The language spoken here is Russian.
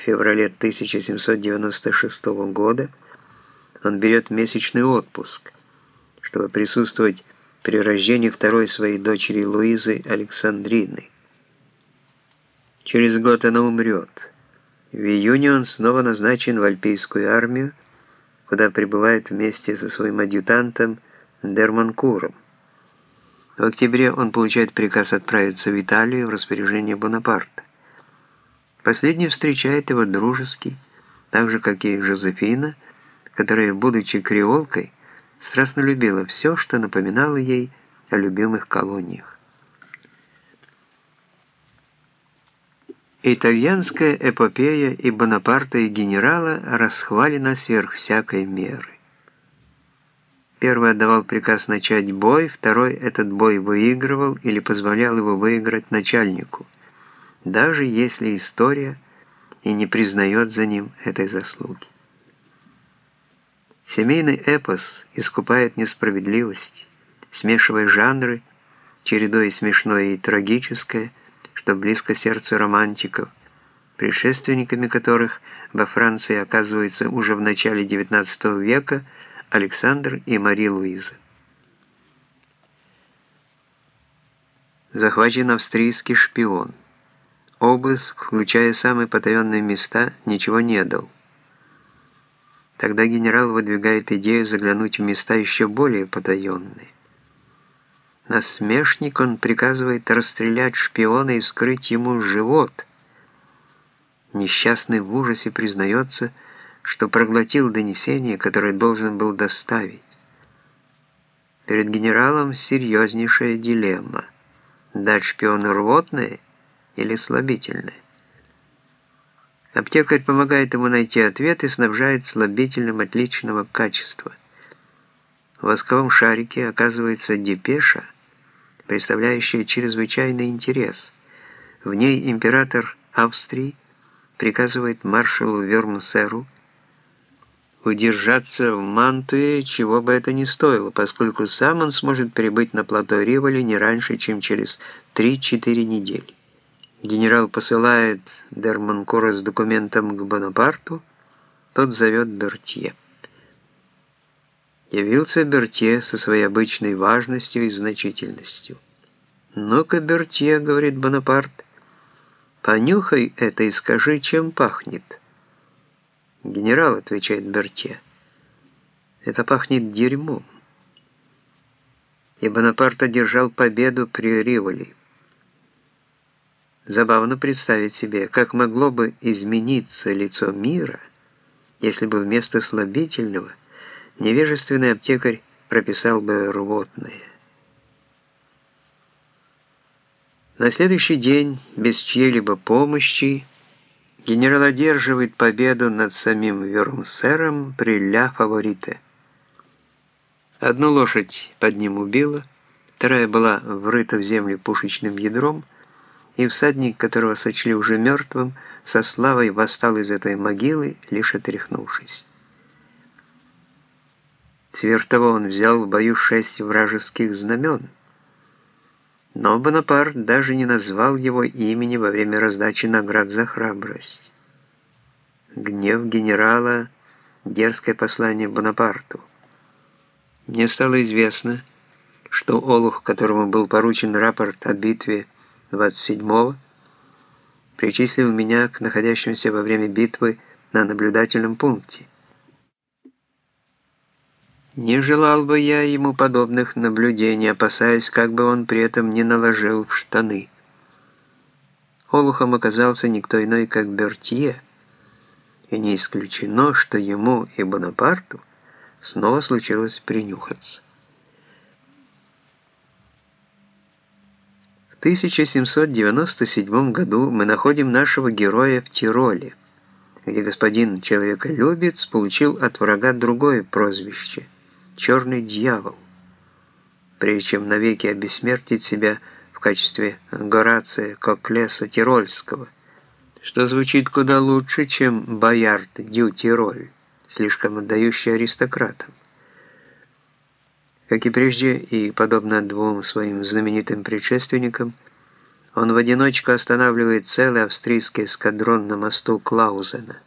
феврале 1796 года он берет месячный отпуск, чтобы присутствовать при рождении второй своей дочери Луизы Александрины. Через год она умрет. В июне он снова назначен в Альпийскую армию, куда прибывает вместе со своим адъютантом Дерманкуром. В октябре он получает приказ отправиться в Италию в распоряжение Бонапарта. Последний встречает его дружески, так же, как и Жозефина, которая, будучи креолкой, страстно любила все, что напоминало ей о любимых колониях. Итальянская эпопея и Бонапарта и генерала расхвалена сверх всякой меры. Первый отдавал приказ начать бой, второй этот бой выигрывал или позволял его выиграть начальнику, даже если история и не признает за ним этой заслуги. Семейный эпос искупает несправедливость, смешивая жанры, чередуя смешное и трагическое, что близко сердцу романтиков, предшественниками которых во Франции оказывается уже в начале XIX века – Александр и Мари Луиза. Захвачен австрийский шпион. Обыск, включая самые потаенные места, ничего не дал. Тогда генерал выдвигает идею заглянуть в места еще более потаенные. Насмешник он приказывает расстрелять шпиона и вскрыть ему живот. Несчастный в ужасе признается, что проглотил донесение, которое должен был доставить. Перед генералом серьезнейшая дилемма – дать шпиону рвотное или слабительное. Аптекарь помогает ему найти ответ и снабжает слабительным отличного качества. В восковом шарике оказывается депеша, представляющая чрезвычайный интерес. В ней император Австрии приказывает маршалу Вермсеру удержаться в Мантуе, чего бы это ни стоило, поскольку сам он сможет прибыть на плато Риволи не раньше, чем через 3-4 недели. Генерал посылает Дерманкора с документом к Бонапарту, тот зовет Бертье. Явился Бертье со своей обычной важностью и значительностью. «Ну-ка, Бертье», — говорит Бонапарт, — «понюхай это и скажи, чем пахнет». «Генерал», — отвечает Бертье, — «это пахнет дерьмом». И Бонапарт одержал победу при Риволи. Забавно представить себе, как могло бы измениться лицо мира, если бы вместо слабительного невежественный аптекарь прописал бы рвотное. На следующий день, без чьей-либо помощи, Генерал одерживает победу над самим Вермсером при ля фаворите. Одну лошадь под ним убила, вторая была врыта в землю пушечным ядром, и всадник, которого сочли уже мертвым, со славой восстал из этой могилы, лишь отряхнувшись. Сверх того он взял в бою шесть вражеских знамен, но Бонапарт даже не назвал его имени во время раздачи наград за храбрость. Гнев генерала – дерзкое послание Бонапарту. Мне стало известно, что Олух, которому был поручен рапорт о битве 27-го, причислил меня к находящимся во время битвы на наблюдательном пункте. Не желал бы я ему подобных наблюдений, опасаясь, как бы он при этом не наложил в штаны. Олухом оказался никто иной, как Бертье, и не исключено, что ему и Бонапарту снова случилось принюхаться. 1797 году мы находим нашего героя в Тироле, где господин Человеколюбец получил от врага другое прозвище – черный дьявол, прежде чем навеки обессмертить себя в качестве Горация Коклеса Тирольского, что звучит куда лучше, чем Боярд Дю Тироль, слишком отдающий аристократам. Как и прежде, и подобно двум своим знаменитым предшественникам, Он в одиночку останавливает целый австрийский эскадрон на мосту Клаузена.